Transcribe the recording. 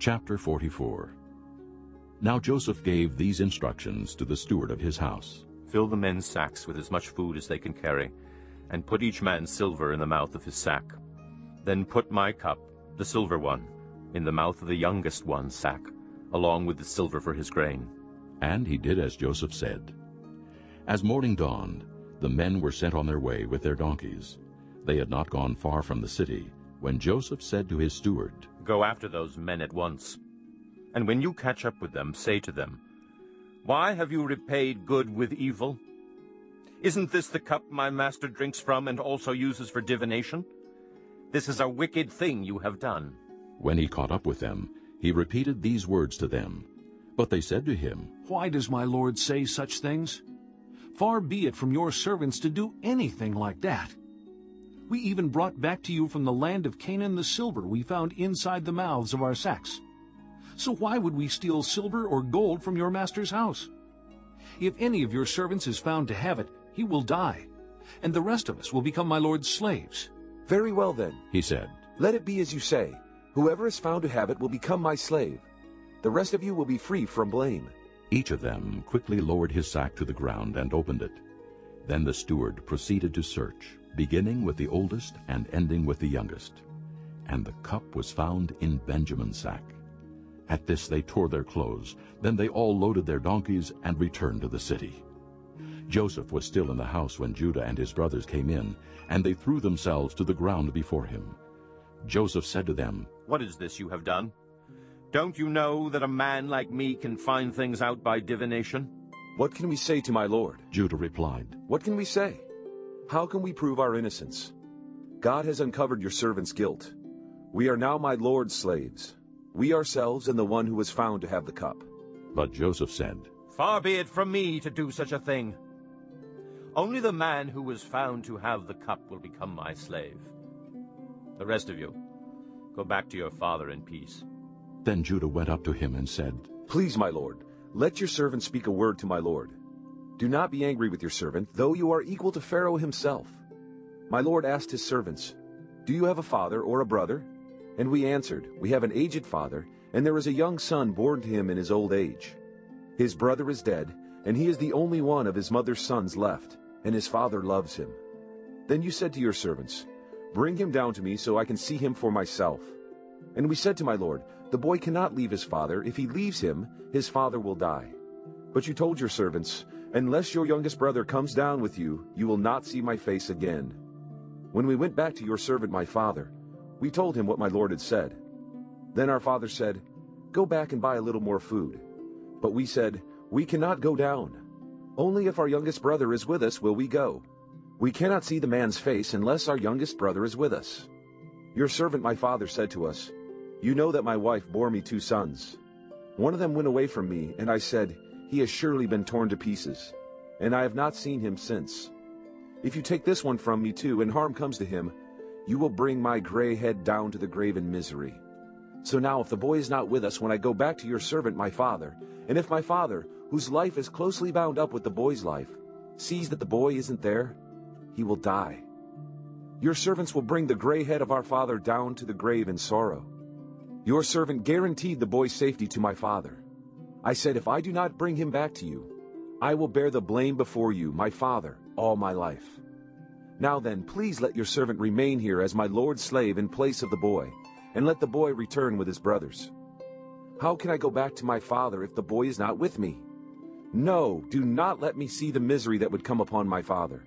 Chapter 44 Now Joseph gave these instructions to the steward of his house. Fill the men's sacks with as much food as they can carry, and put each man's silver in the mouth of his sack. Then put my cup, the silver one, in the mouth of the youngest one's sack, along with the silver for his grain. And he did as Joseph said. As morning dawned, the men were sent on their way with their donkeys. They had not gone far from the city, when Joseph said to his steward, Go after those men at once. And when you catch up with them, say to them, Why have you repaid good with evil? Isn't this the cup my master drinks from and also uses for divination? This is a wicked thing you have done. When he caught up with them, he repeated these words to them. But they said to him, Why does my lord say such things? Far be it from your servants to do anything like that. We even brought back to you from the land of Canaan the silver we found inside the mouths of our sacks. So why would we steal silver or gold from your master's house? If any of your servants is found to have it, he will die, and the rest of us will become my lord's slaves. Very well then, he said, let it be as you say. Whoever is found to have it will become my slave. The rest of you will be free from blame. Each of them quickly lowered his sack to the ground and opened it. Then the steward proceeded to search beginning with the oldest and ending with the youngest. And the cup was found in Benjamin's sack. At this they tore their clothes. Then they all loaded their donkeys and returned to the city. Joseph was still in the house when Judah and his brothers came in, and they threw themselves to the ground before him. Joseph said to them, What is this you have done? Don't you know that a man like me can find things out by divination? What can we say to my lord? Judah replied, What can we say? How can we prove our innocence? God has uncovered your servant's guilt. We are now my Lord's slaves, we ourselves and the one who was found to have the cup. But Joseph said, Far be it from me to do such a thing. Only the man who was found to have the cup will become my slave. The rest of you, go back to your father in peace. Then Judah went up to him and said, Please, my lord, let your servant speak a word to my lord. Do not be angry with your servant, though you are equal to Pharaoh himself. My lord asked his servants, Do you have a father or a brother? And we answered, We have an aged father, and there is a young son born to him in his old age. His brother is dead, and he is the only one of his mother's sons left, and his father loves him. Then you said to your servants, Bring him down to me so I can see him for myself. And we said to my lord, The boy cannot leave his father. If he leaves him, his father will die. But you told your servants, Unless your youngest brother comes down with you, you will not see my face again. When we went back to your servant my father, we told him what my lord had said. Then our father said, Go back and buy a little more food. But we said, We cannot go down. Only if our youngest brother is with us will we go. We cannot see the man's face unless our youngest brother is with us. Your servant my father said to us, You know that my wife bore me two sons. One of them went away from me, and I said, he has surely been torn to pieces, and I have not seen him since. If you take this one from me too, and harm comes to him, you will bring my gray head down to the grave in misery. So now if the boy is not with us when I go back to your servant my father, and if my father, whose life is closely bound up with the boy's life, sees that the boy isn't there, he will die. Your servants will bring the gray head of our father down to the grave in sorrow. Your servant guaranteed the boy's safety to my father. I said, If I do not bring him back to you, I will bear the blame before you, my father, all my life. Now then, please let your servant remain here as my lord's slave in place of the boy, and let the boy return with his brothers. How can I go back to my father if the boy is not with me? No, do not let me see the misery that would come upon my father.